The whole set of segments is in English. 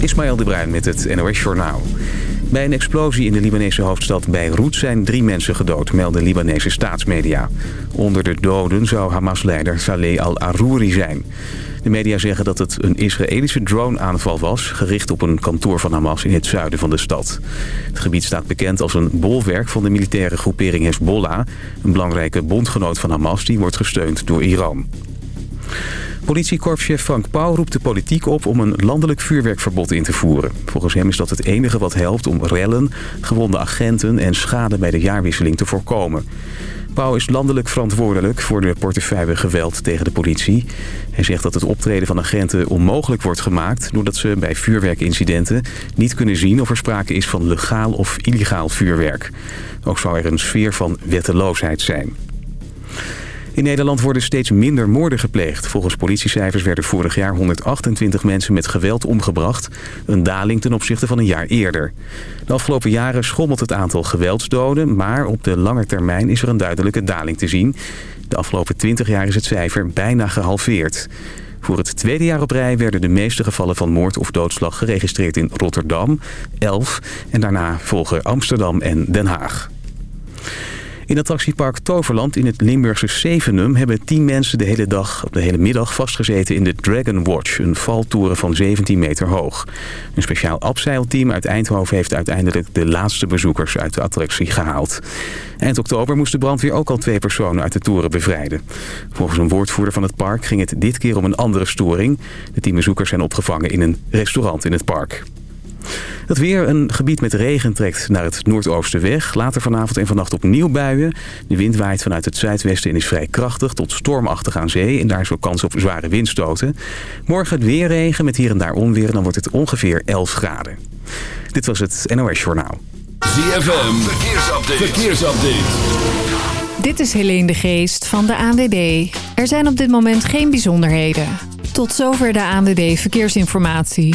Ismaël de Bruin met het NOS Journaal. Bij een explosie in de Libanese hoofdstad Beirut zijn drie mensen gedood, melden Libanese staatsmedia. Onder de doden zou Hamas-leider Saleh al-Aruri zijn. De media zeggen dat het een Israëlische drone-aanval was... gericht op een kantoor van Hamas in het zuiden van de stad. Het gebied staat bekend als een bolwerk van de militaire groepering Hezbollah... een belangrijke bondgenoot van Hamas die wordt gesteund door Iran. Politiekorpschef Frank Pauw roept de politiek op om een landelijk vuurwerkverbod in te voeren. Volgens hem is dat het enige wat helpt om rellen, gewonde agenten en schade bij de jaarwisseling te voorkomen. Pauw is landelijk verantwoordelijk voor de portefeuille geweld tegen de politie. Hij zegt dat het optreden van agenten onmogelijk wordt gemaakt... doordat ze bij vuurwerkincidenten niet kunnen zien of er sprake is van legaal of illegaal vuurwerk. Ook zou er een sfeer van wetteloosheid zijn. In Nederland worden steeds minder moorden gepleegd. Volgens politiecijfers werden vorig jaar 128 mensen met geweld omgebracht. Een daling ten opzichte van een jaar eerder. De afgelopen jaren schommelt het aantal geweldsdoden... maar op de lange termijn is er een duidelijke daling te zien. De afgelopen 20 jaar is het cijfer bijna gehalveerd. Voor het tweede jaar op rij werden de meeste gevallen van moord of doodslag geregistreerd in Rotterdam, 11 en daarna volgen Amsterdam en Den Haag. In attractiepark Toverland in het Limburgse Zevenum... hebben tien mensen de hele, dag, de hele middag vastgezeten in de Dragon Watch... een valtoren van 17 meter hoog. Een speciaal abseilteam uit Eindhoven heeft uiteindelijk... de laatste bezoekers uit de attractie gehaald. Eind oktober moest de brandweer ook al twee personen uit de toren bevrijden. Volgens een woordvoerder van het park ging het dit keer om een andere storing. De tien bezoekers zijn opgevangen in een restaurant in het park. Het weer, een gebied met regen trekt naar het noordoosten weg. Later vanavond en vannacht opnieuw buien. De wind waait vanuit het zuidwesten en is vrij krachtig tot stormachtig aan zee. En daar is ook kans op zware windstoten. Morgen het weer regen met hier en daar onweer. En dan wordt het ongeveer 11 graden. Dit was het NOS Journaal. ZFM, verkeersupdate. verkeersupdate. Dit is Helene de Geest van de ANWB. Er zijn op dit moment geen bijzonderheden. Tot zover de ANWB Verkeersinformatie.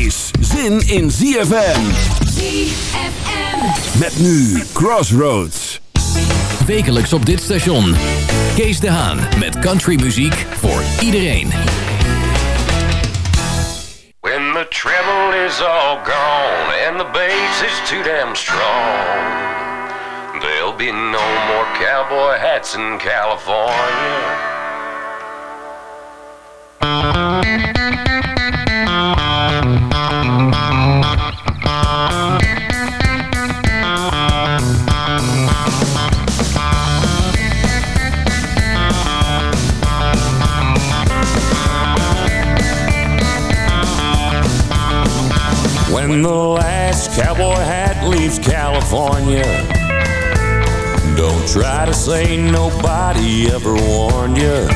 is zin in ZFM. ZFM. Met nu Crossroads. Wekelijks op dit station. Kees de Haan met countrymuziek voor iedereen. When the treble is all gone and the bass is too damn strong, there'll be no more cowboy hats in California. When the last cowboy hat leaves California, don't try to say nobody ever warned you.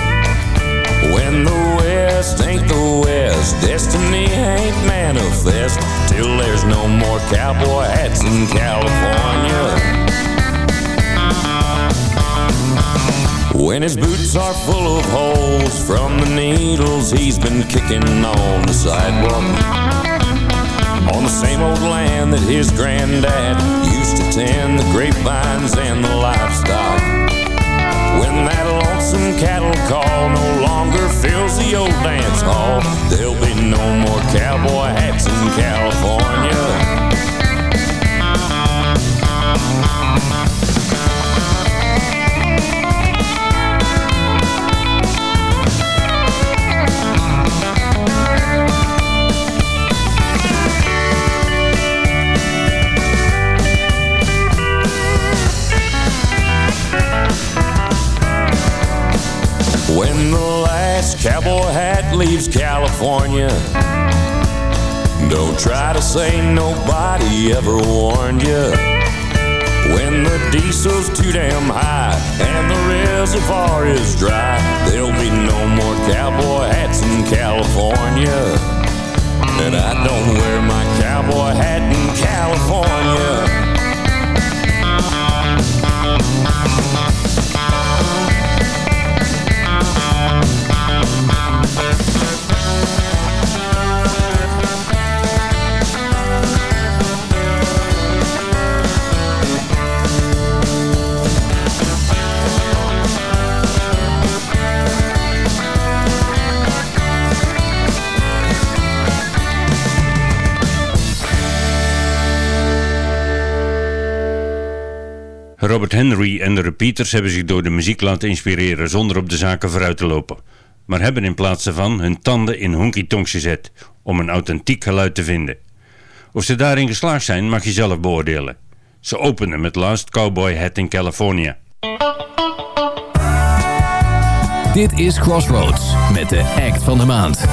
When the West ain't the West, destiny ain't manifest till there's no more cowboy hats in California. When his boots are full of holes from the needles he's been kicking on the sidewalk on the same old land that his granddad used to tend the grapevines and the livestock. When that lonesome cattle call no longer fills the old dance hall, there'll be no more cowboy hats in California. Leaves California, don't try to say nobody ever warned you. When the diesel's too damn high and the reservoir is dry, there'll be no more cowboy hats in California. And I don't wear my cowboy hat in California. Robert Henry en de Repeaters hebben zich door de muziek laten inspireren zonder op de zaken vooruit te lopen. Maar hebben in plaats daarvan hun tanden in honky-tonks gezet om een authentiek geluid te vinden. Of ze daarin geslaagd zijn mag je zelf beoordelen. Ze openen met Last Cowboy Hat in California. Dit is Crossroads met de act van de maand.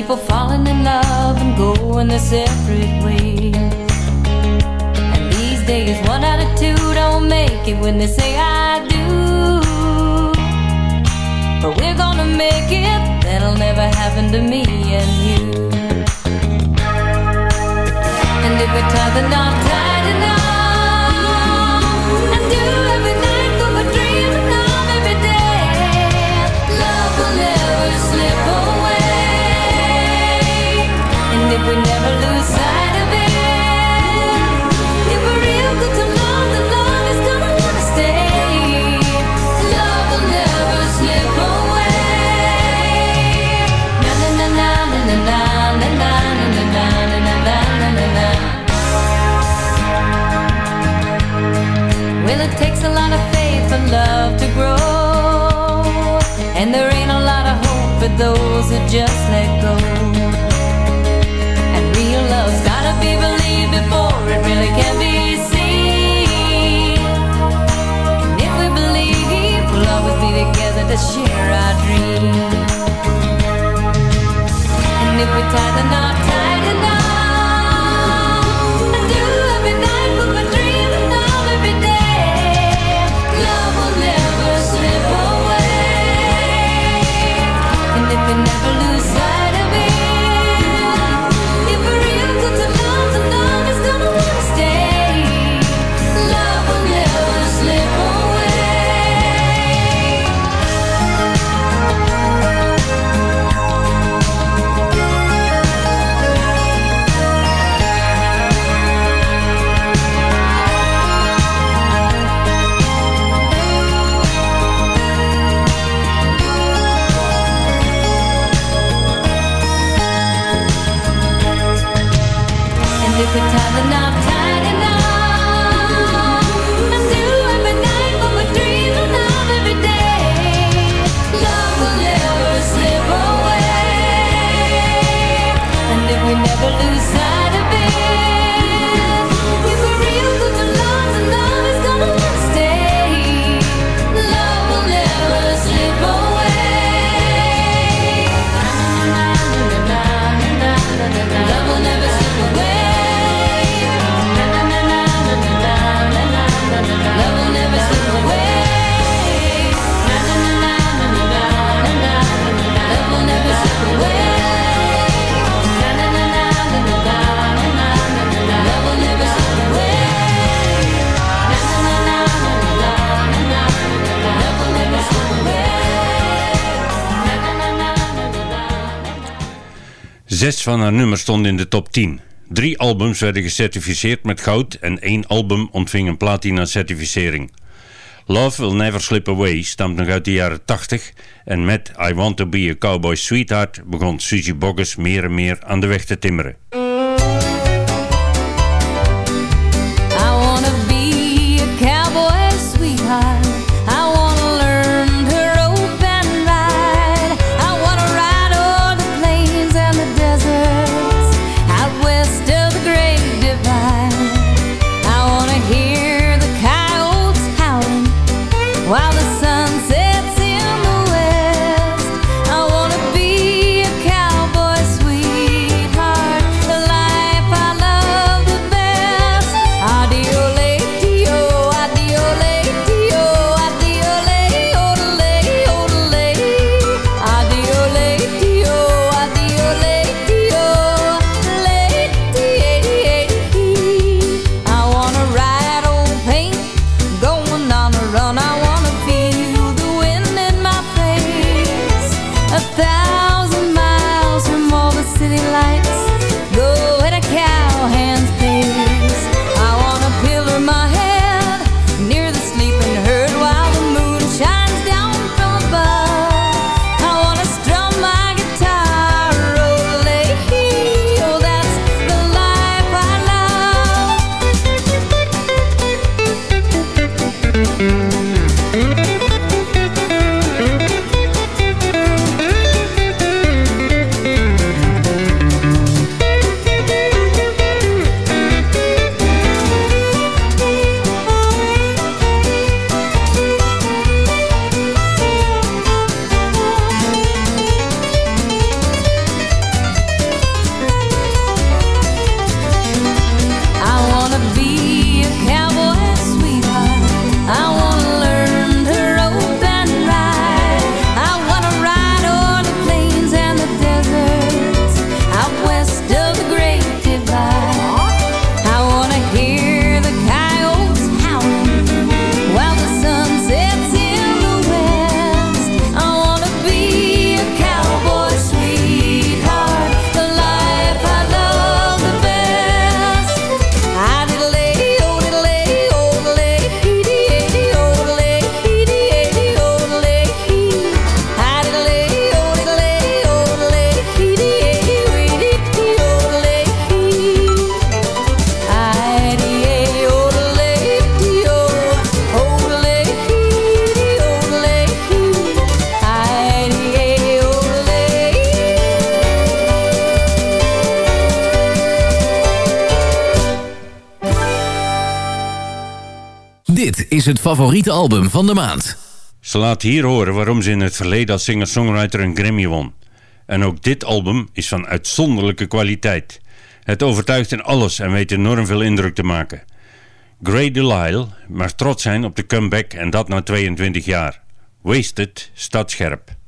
People falling in love and going their separate ways. And these days, one out of two don't make it when they say I do. But we're gonna make it, that'll never happen to me and you. And if we tie the knot tight enough, those who just let go. Share our dreams. And if we tie the knot never lose Zes van haar nummers stonden in de top 10. Drie albums werden gecertificeerd met goud en één album ontving een platina certificering. Love Will Never Slip Away stamt nog uit de jaren 80 en met I Want To Be A Cowboy Sweetheart begon Suzy Boggess meer en meer aan de weg te timmeren. het favoriete album van de maand. Ze laat hier horen waarom ze in het verleden als singer-songwriter een Grammy won. En ook dit album is van uitzonderlijke kwaliteit. Het overtuigt in alles en weet enorm veel indruk te maken. Grey Delisle mag trots zijn op de comeback en dat na 22 jaar. Wasted staat scherp.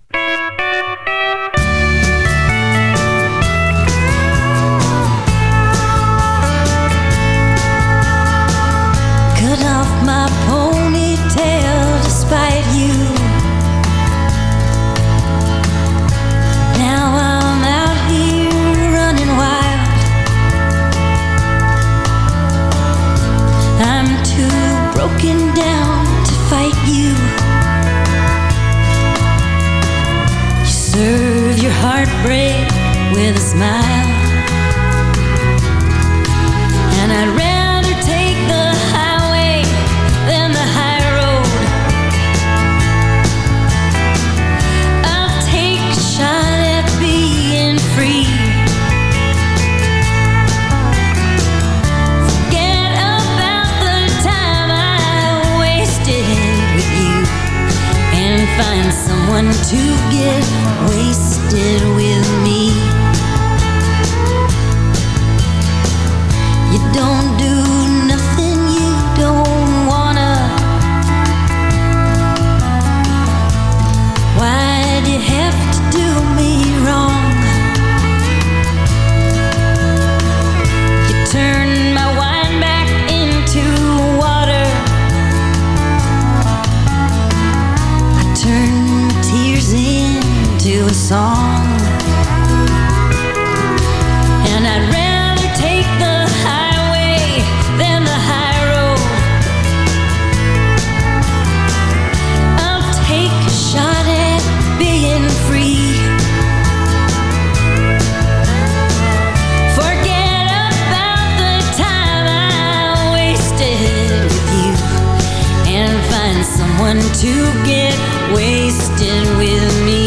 to get wasted with me.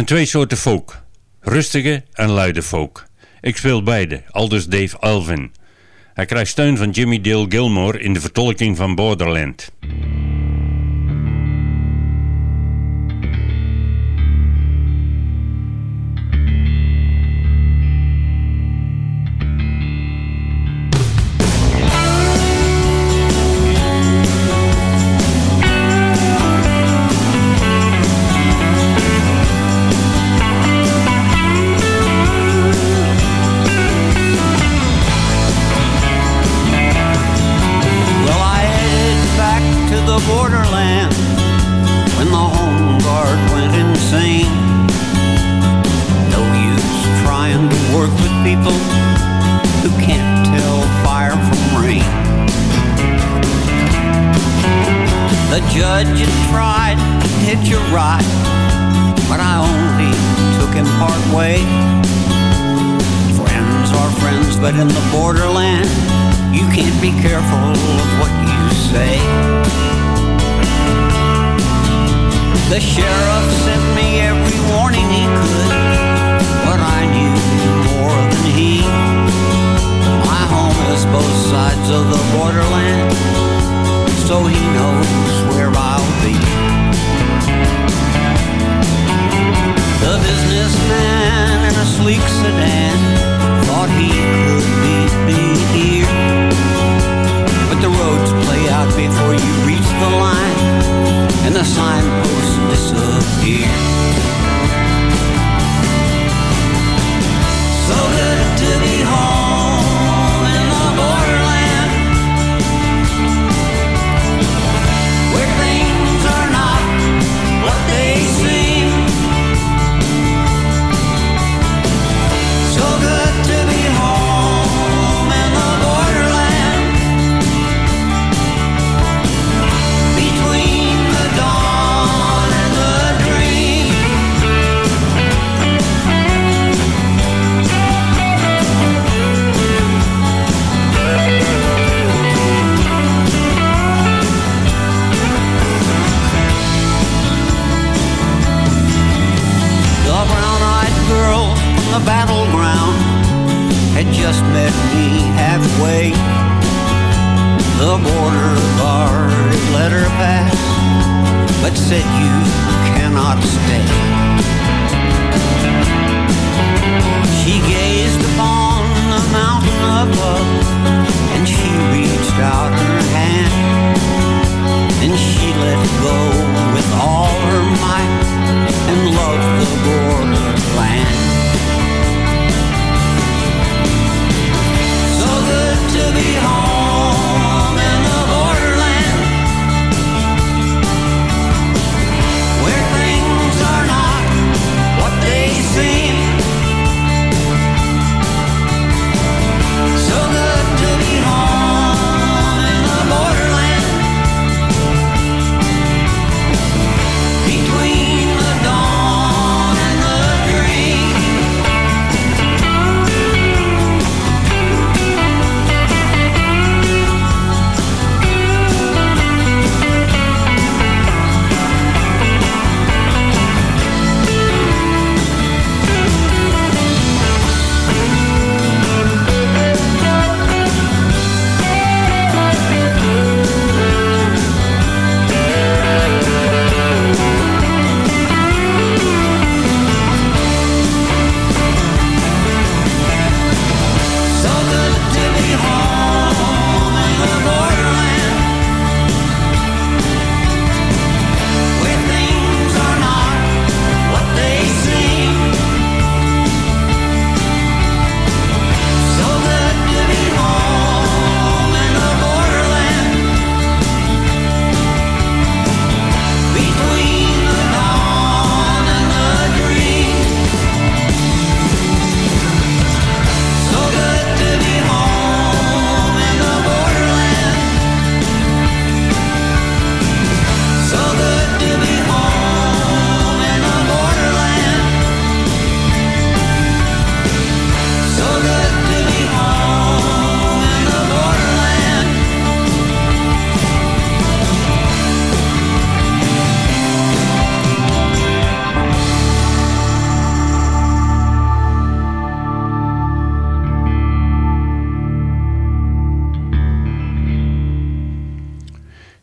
zijn twee soorten folk. Rustige en luide folk. Ik speel beide, aldus Dave Alvin. Hij krijgt steun van Jimmy Dale Gilmore in de vertolking van Borderland.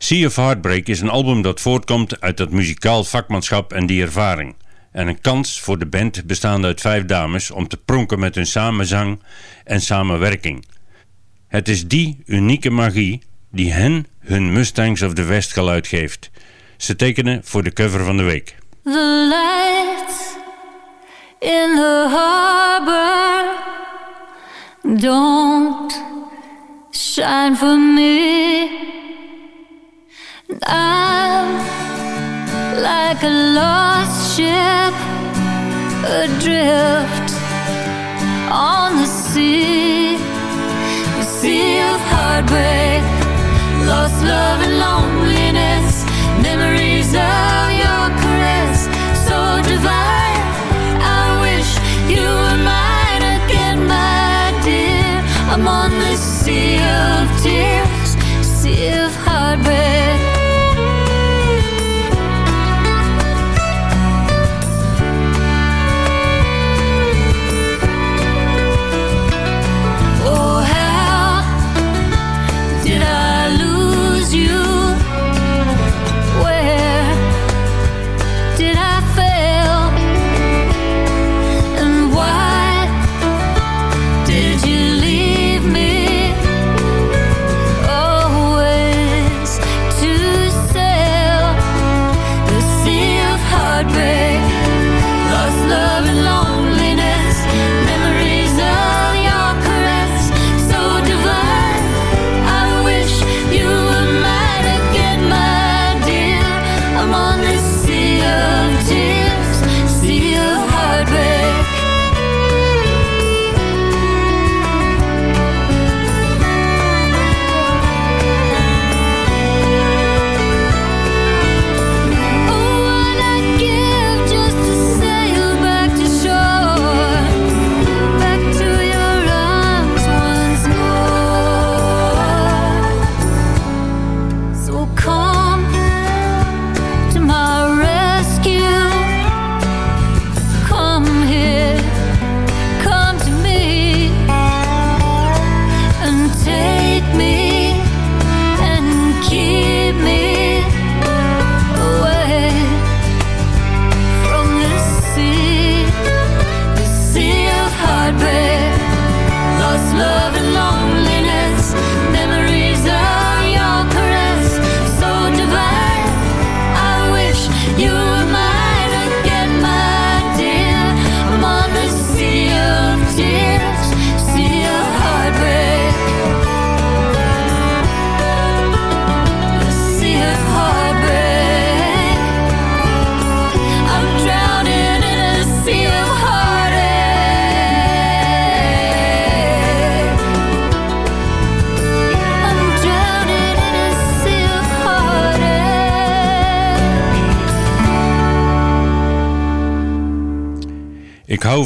Sea of Heartbreak is een album dat voortkomt uit dat muzikaal vakmanschap en die ervaring. En een kans voor de band bestaande uit vijf dames om te pronken met hun samenzang en samenwerking. Het is die unieke magie die hen hun Mustangs of the West geluid geeft. Ze tekenen voor de cover van de week. The lights in the harbor don't shine for me. I'm like a lost ship adrift on the sea, the sea of heartbreak, lost love and loneliness, memories of your caress, so divine. I wish you were mine again, my dear. I'm on this sea of tears,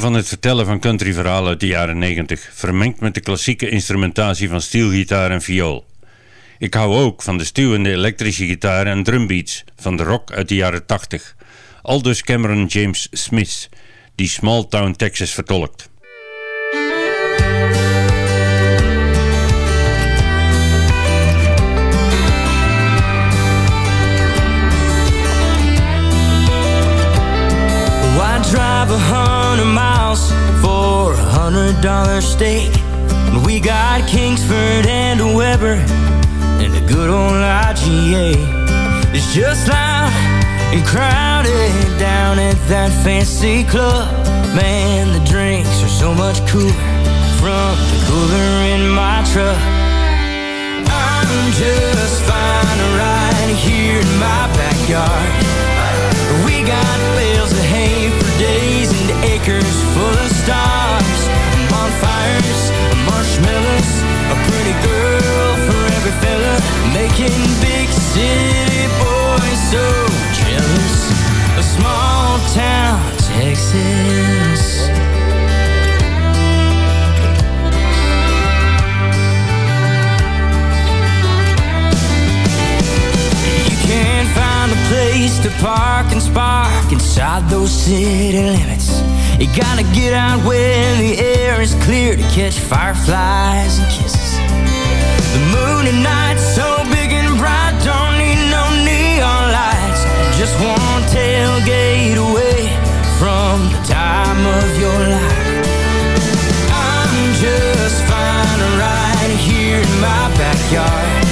van het vertellen van countryverhalen uit de jaren 90, vermengd met de klassieke instrumentatie van steelgitaar en viool. Ik hou ook van de stuwende elektrische gitaar en drumbeats van de rock uit de jaren 80. Aldus Cameron James Smith, die Small Town Texas vertolkt. Miles for a hundred dollar steak? When we got Kingsford and a Weber and a good old IGA. It's just loud and crowded down at that fancy club. Man, the drinks are so much cooler from the cooler in my truck. I'm just place to park and spark inside those city limits. You gotta get out when the air is clear to catch fireflies and kisses. The moon at night so big and bright, don't need no neon lights. Just one tailgate away from the time of your life. I'm just fine right here in my backyard.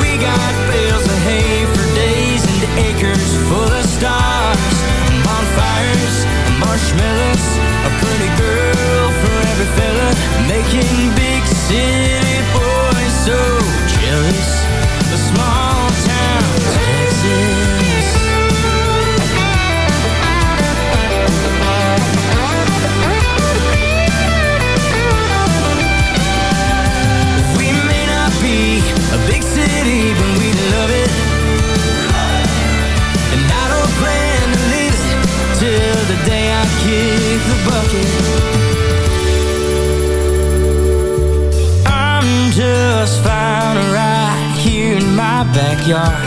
We got bales of hay acres full of stars. Bonfires, marshmallows, a pretty girl for every fella, making big city boys so jealous. Backyard.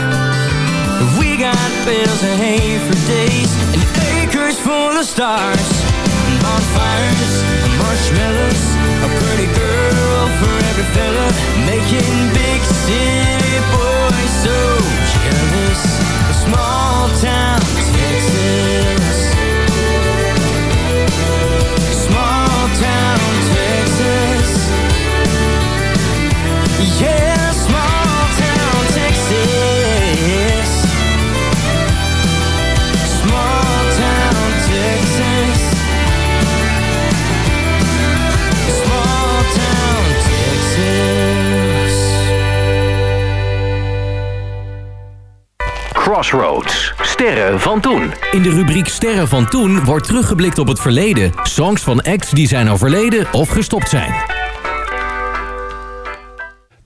We got bales of hay for days and acres full of stars. Bonfires, marshmallows, a pretty girl for every fella, making big city Crossroads. Sterren van toen. In de rubriek Sterren van toen wordt teruggeblikt op het verleden. Songs van acts die zijn overleden of gestopt zijn.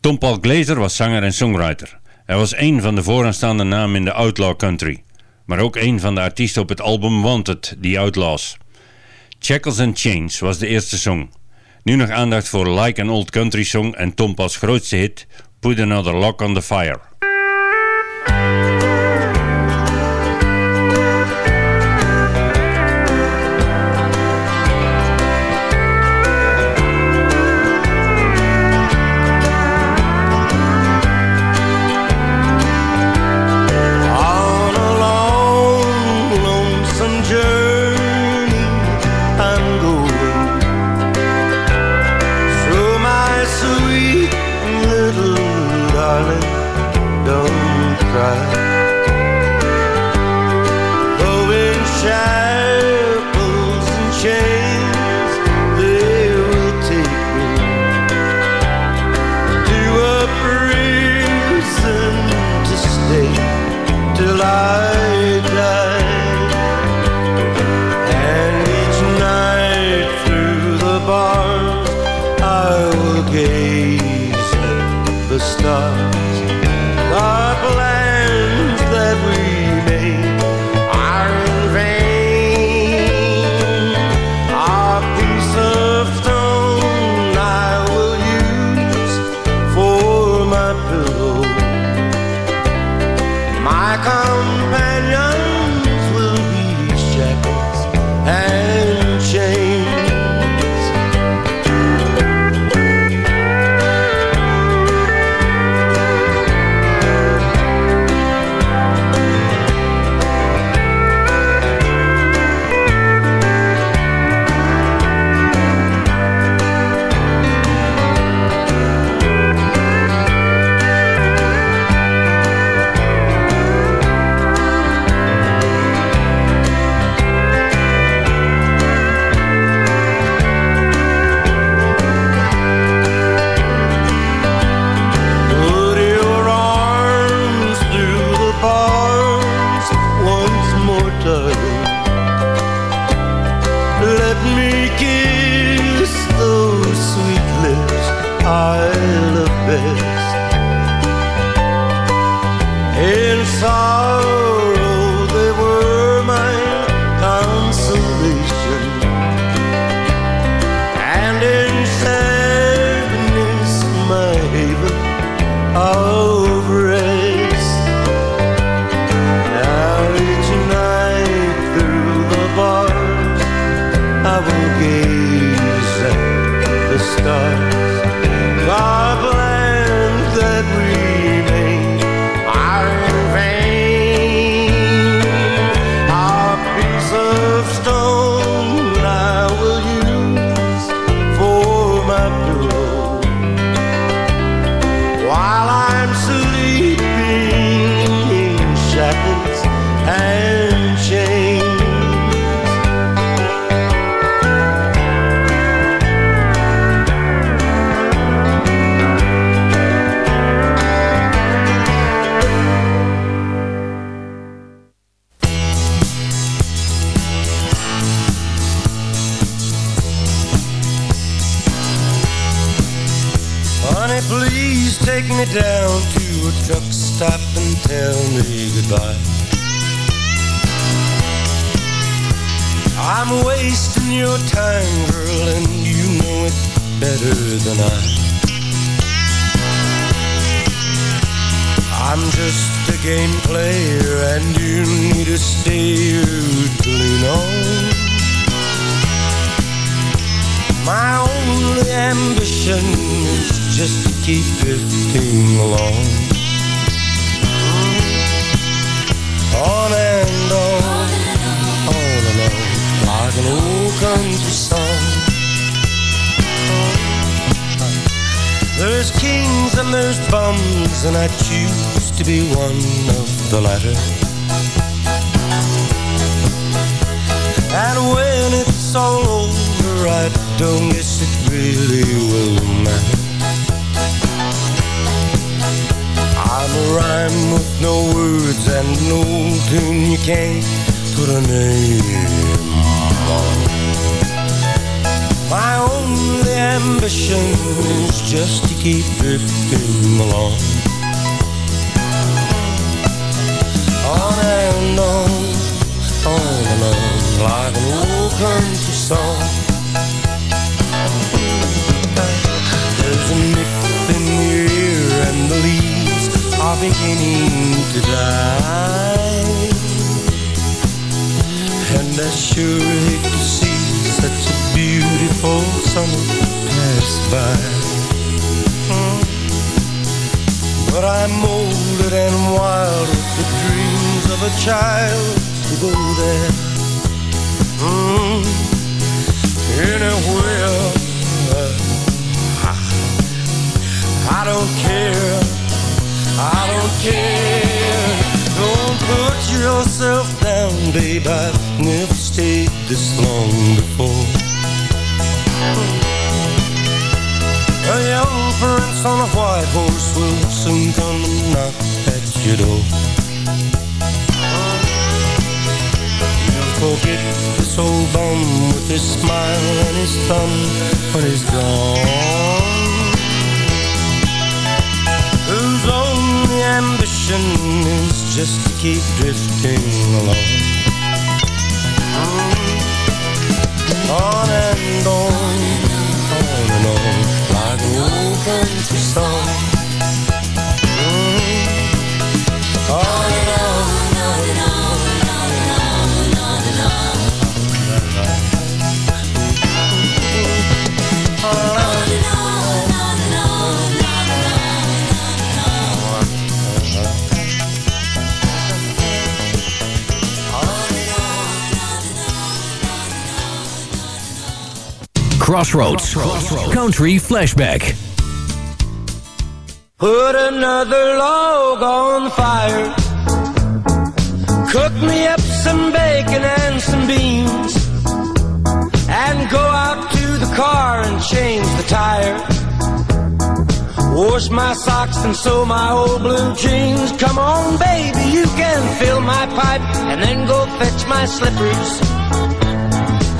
Tom Paul Glazer was zanger en songwriter. Hij was een van de vooraanstaande namen in de outlaw country. Maar ook een van de artiesten op het album Wanted, The Outlaws. Shackles and Chains was de eerste song. Nu nog aandacht voor Like an Old Country Song en Tom Paul's grootste hit Put Another Lock on the Fire. I will gaze at the stars. Tell me goodbye. I'm wasting your time, girl, and you know it better than I. I'm just a game player, and you need a stayer to lean on. My only ambition is just to keep drifting along. There's kings and there's bums, and I choose to be one of the latter. And when it's all over, I don't guess it really will matter. I'm a rhyme with no words and no tune you can't put a name on. My only ambition is just to keep drifting along. On and on, on and on, like an old country song. There's a nip in the air and the leaves are beginning to die. And I sure hate to see such a beautiful summer pass by. Mm. But I'm molded and wild with the dreams of a child to go there. Mm. Anywhere. I, don't care. I don't care. Don't put yourself down, babe. I've stayed this long before. A young prince on a white horse will soon come and knock at your door. You'll forget this old bum with his smile and his thumb when he's gone. Whose only ambition is just to keep drifting along. On and on, on and on, like an old country song. Mm. On and on, Crossroads. Country Flashback. Put another log on the fire. Cook me up some bacon and some beans. And go out to the car and change the tire. Wash my socks and sew my old blue jeans. Come on, baby, you can fill my pipe and then go fetch my slippers.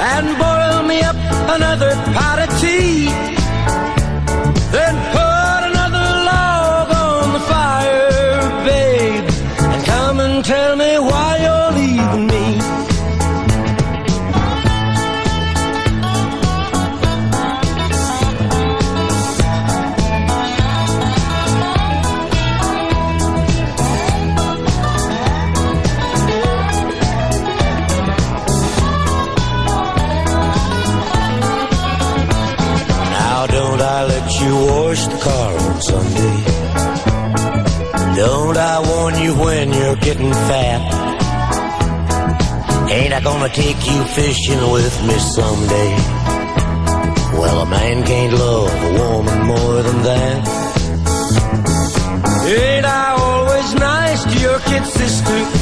And boil me up another pot of tea. Then put another log on the fire, babe. And come and tell me why Push the car on Sunday. Don't I warn you when you're getting fat? Ain't I gonna take you fishing with me someday? Well, a man can't love a woman more than that. Ain't I always nice to your kid sister?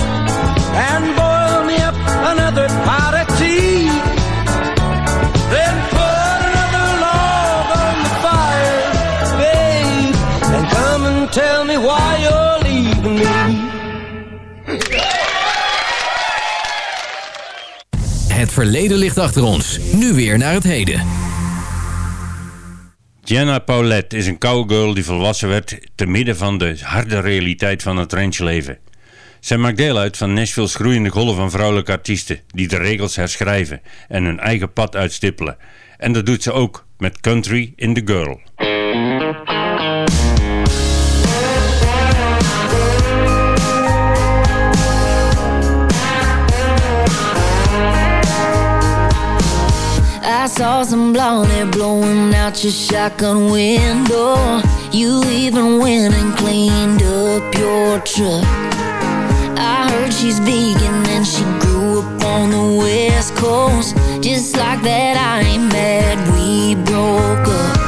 And boil me up another pot of tea. Then put another log on the fire, babe. And come and tell me why you're leaving me. Het verleden ligt achter ons. Nu weer naar het heden. Jenna Paulette is een cowgirl die volwassen werd te midden van de harde realiteit van het ranchleven. Zij maakt deel uit van Nashville's groeiende golf van vrouwelijke artiesten die de regels herschrijven en hun eigen pad uitstippelen. En dat doet ze ook met Country in the Girl. I saw some blonde hair blowing out your shotgun window. You even went and cleaned up your truck. I heard she's vegan and she grew up on the west coast. Just like that, I ain't mad we broke up.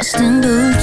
Justin boots.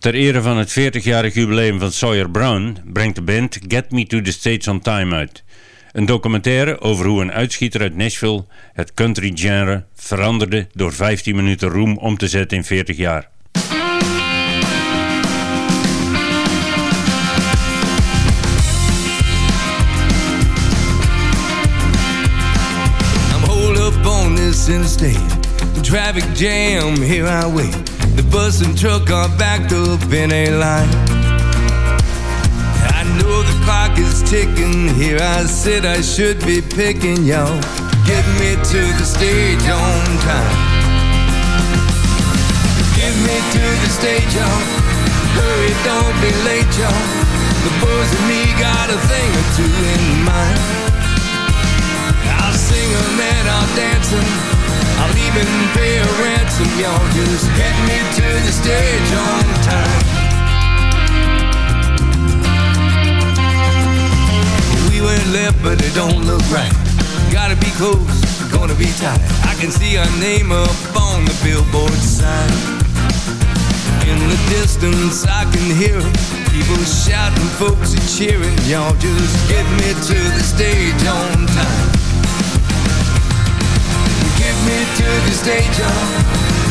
Ter ere van het 40-jarig jubileum van Sawyer Brown brengt de band Get Me to the States on Time uit. Een documentaire over hoe een uitschieter uit Nashville het country genre veranderde door 15 minuten roem om te zetten in 40 jaar. I'm up on this interstate, traffic jam, here I wait. The bus and truck are backed up in a line. I know the clock is ticking. Here I sit, I should be picking y'all. Get me to the stage on time. Get me to the stage, y'all. Hurry, don't be late, y'all. The boys and me got a thing or two in mind. I'll sing and I'll dance I'll even pay a ransom, y'all. Just get me to the stage on time. We went left, but it don't look right. Gotta be close, gonna be tight. I can see our name up on the billboard sign. In the distance, I can hear people shouting, folks are cheering. Y'all just get me to the stage on time. To the stage, y'all.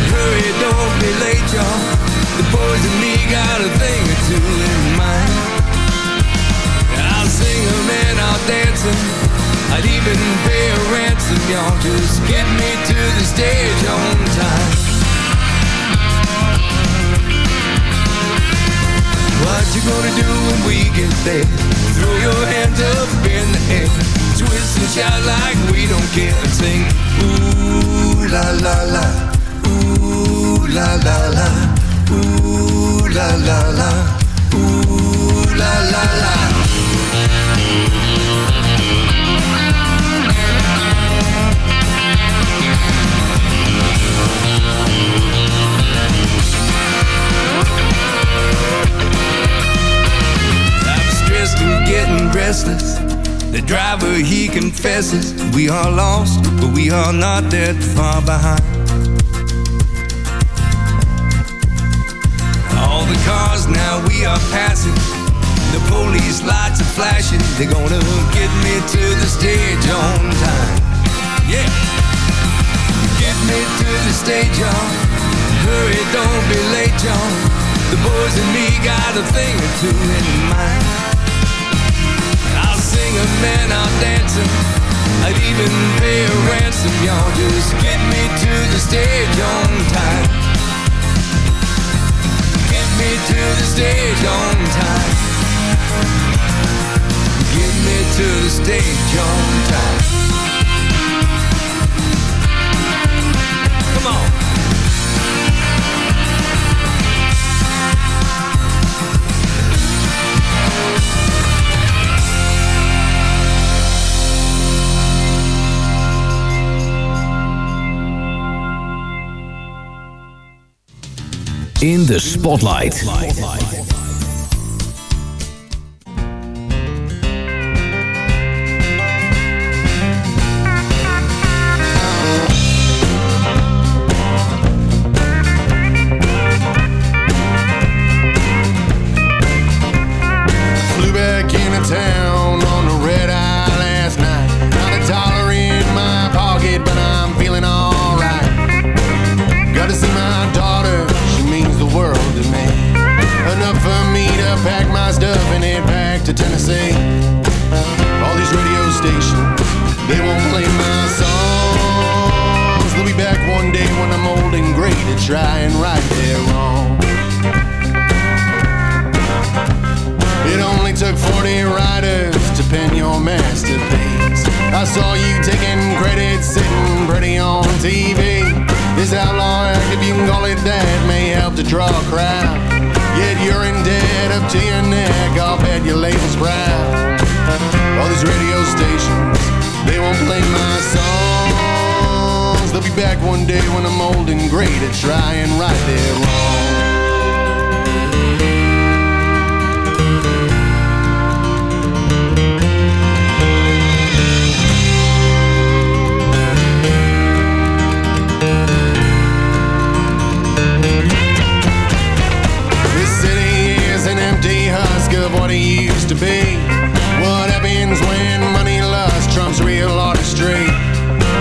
Hurry, don't be late, y'all. The boys and me got a thing or two in mind. I'll sing and I'll dance. I'd even pay a ransom, y'all. Just get me to the stage on time. What you gonna do when we get there? Throw your hands up in the air. And shout like we don't care. And sing, ooh la la la. Ooh la la la. Ooh la la la. Ooh la la la. I'm stressed and getting restless. The driver, he confesses we are lost, but we are not that far behind. All the cars now we are passing. The police lights are flashing. They're gonna get me to the stage on time. Yeah. Get me to the stage, y'all. Hurry, don't be late, y'all. The boys and me got a thing or two in mind. Sing 'em and I'll. I'd even pay a ransom, y'all. Just get me to the stage on time. Get me to the stage on time. Get me to the stage on time. In de Spotlight. Be. What happens when money lust trumps real artistry?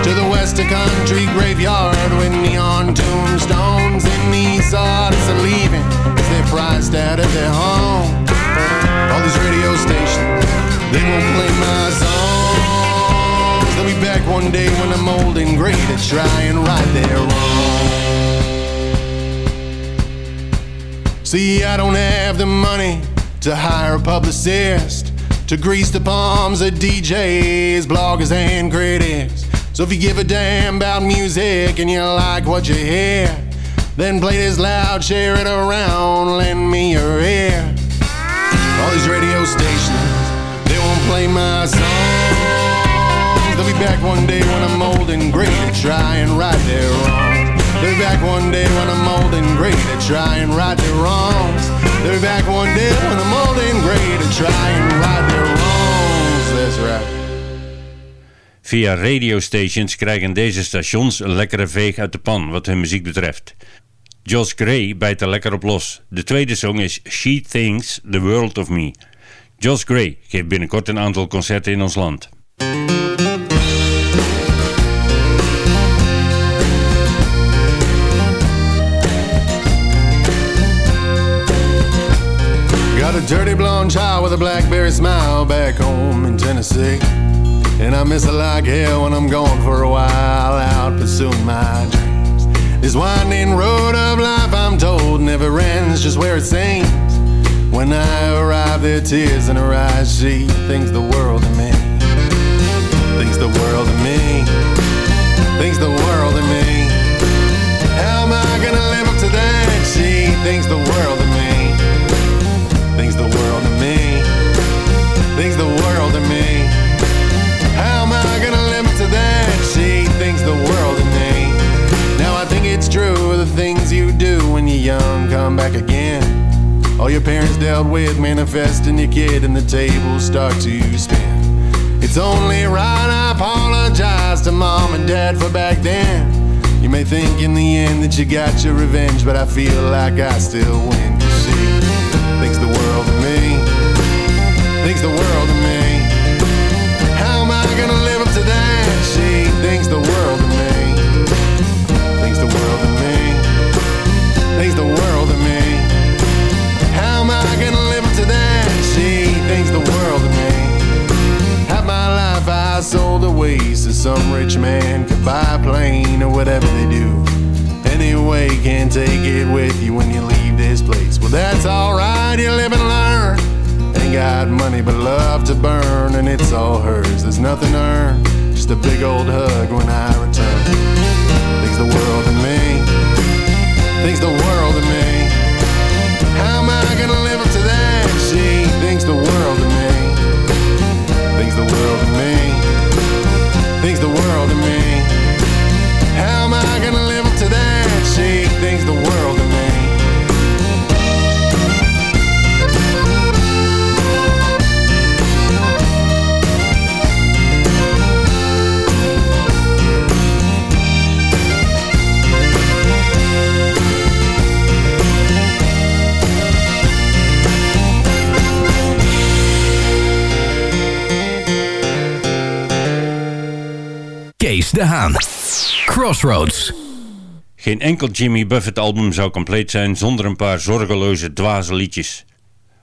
To the west, a country graveyard with neon tombstones. And these artists are leaving as they're priced out of their home. All these radio stations, they won't play my songs. They'll be back one day when I'm old and gray to try and right their wrong. See, I don't have the money to hire a publicist to grease the palms of DJs, bloggers, and critics. So if you give a damn about music and you like what you hear, then play this loud, share it around, lend me your ear. All these radio stations, they won't play my songs. They'll be back one day when I'm old and gray to try and right their wrongs. They'll be back one day when I'm old and gray to try and right their wrongs. They'll be back one day when I'm old and gray to try and right their wrongs. That's right. Via radiostations krijgen deze stations een lekkere veeg uit de pan wat hun muziek betreft. Josh Gray bijt er lekker op los. De tweede song is She Thinks the World of Me. Josh Gray geeft binnenkort een aantal concerten in ons land. Dirty blonde child with a blackberry smile back home in Tennessee. And I miss her like hell when I'm gone for a while out pursuing my dreams. This winding road of life, I'm told, never ends just where it seems. When I arrive, there tears in her eyes. She thinks the world tables start to spin. It's only right I apologize to mom and dad for back then. You may think in the end that you got your revenge, but I feel like I still win. 'Cause she thinks the world of me, thinks the world of me. How am I gonna live up to that? She thinks the world of me, thinks the world of me, thinks the world away so some rich man could buy a plane or whatever they do. Anyway, can't take it with you when you leave this place. Well, that's alright, you live and learn. Ain't got money but love to burn, and it's all hers. There's nothing earned, just a big old hug when I return. Thinks the world of me, thinks the world of me. How am I gonna live up to that? She thinks the world of me, thinks the world of me, the world of me. How am I gonna live up to that? De Haan. Crossroads. Geen enkel Jimmy Buffett album zou compleet zijn zonder een paar zorgeloze dwaze liedjes.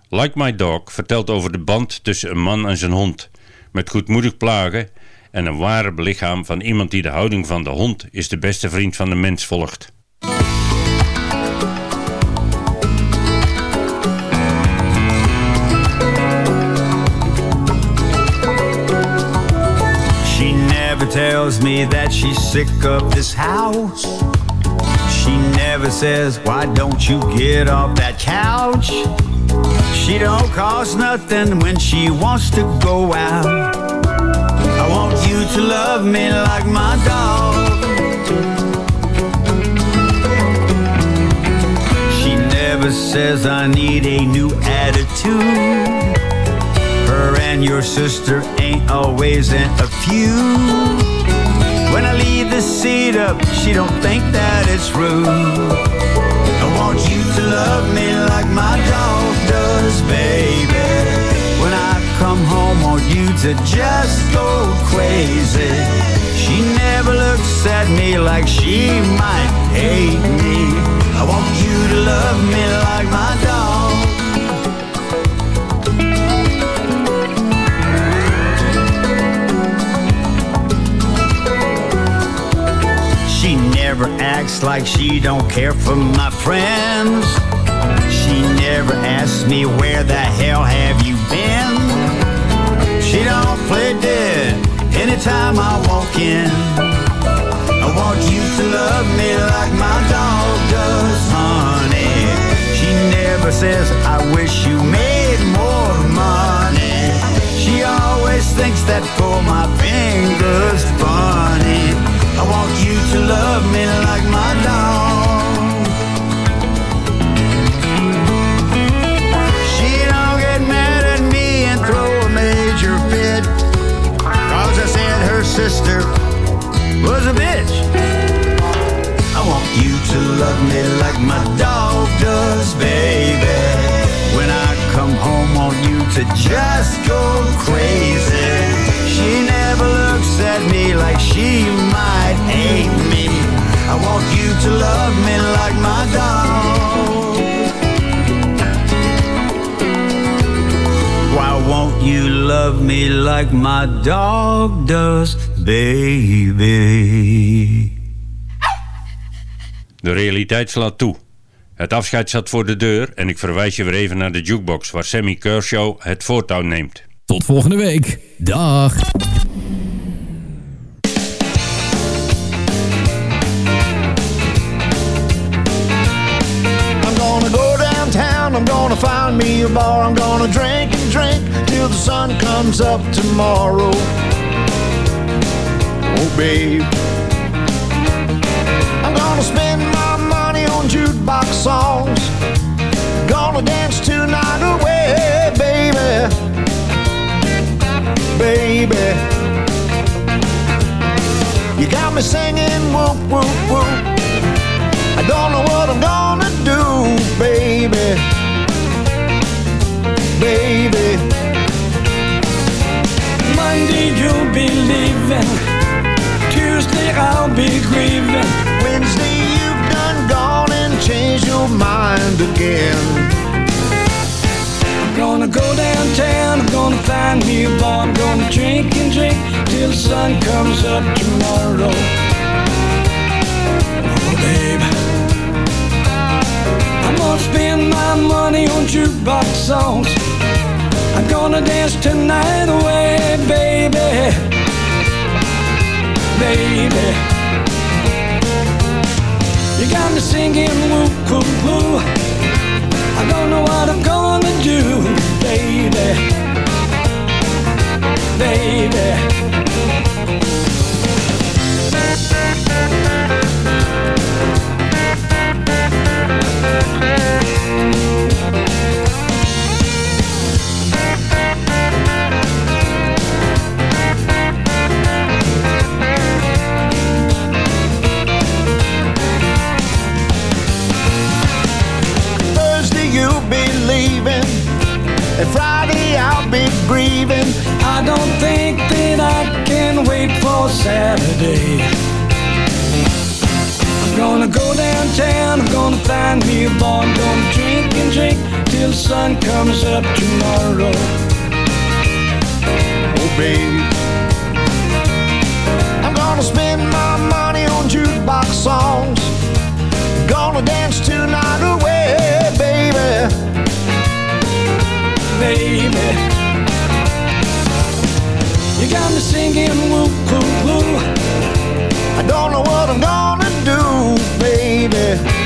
Like My Dog vertelt over de band tussen een man en zijn hond, met goedmoedig plagen en een ware belichaam van iemand die de houding van de hond is de beste vriend van de mens volgt. Tells me that she's sick of this house. She never says, why don't you get off that couch? She don't cost nothing when she wants to go out. I want you to love me like my dog. She never says I need a new attitude. And your sister ain't always in a feud. When I leave the seat up, she don't think that it's rude. I want you to love me like my dog does, baby. When I come home, want you to just go crazy. She never looks at me like she might hate me. I want you to love me like my dog. Acts like she don't care for my friends. She never asks me where the hell have you been. She don't play dead anytime I walk in. I want you to love me like my dog does, honey. She never says, I wish you made more money. She always thinks that pull my fingers funny. I want you love me like my dog. She don't get mad at me and throw a major fit. Cause I said her sister was a bitch. I want you to love me like my dog does, baby. When I come home, want you to just go crazy. She never looks at me like she might hate me. I want you to love me like my dog. Why won't you love me like my dog does, baby? De realiteit slaat toe. Het afscheid zat voor de deur en ik verwijs je weer even naar de jukebox waar Sammy Kershaw het voortouw neemt. Tot volgende week. Dag. I'm gonna go downtown, I'm gonna find me a bar, I'm gonna drink and drink till the sun comes up tomorrow. Oh, babe. I'm gonna spend my money on jukebox songs. Gonna dance tonight away, baby. Baby. You got me singing whoop, whoop, whoop. I don't know what I'm gonna do, baby. Baby. Monday you'll be leaving. Tuesday I'll be grieving. Wednesday you've done gone and changed your mind again. Gonna go downtown, I'm gonna find me a bar, I'm gonna drink and drink till the sun comes up tomorrow. Oh, babe. I'm gonna spend my money on jukebox songs. I'm gonna dance tonight away, baby. Baby. You got me singing woo, woo, woo. I don't know what I'm gonna do, baby. Baby. Friday I'll be grieving. I don't think that I can wait for Saturday. I'm gonna go downtown, I'm gonna find me a bar, I'm gonna drink and drink till the sun comes up tomorrow. Oh, baby. I'm gonna spend my money on jukebox songs. Gonna dance tonight away, Baby. You got me singing woo, woo, woo. I don't know what I'm gonna do, baby.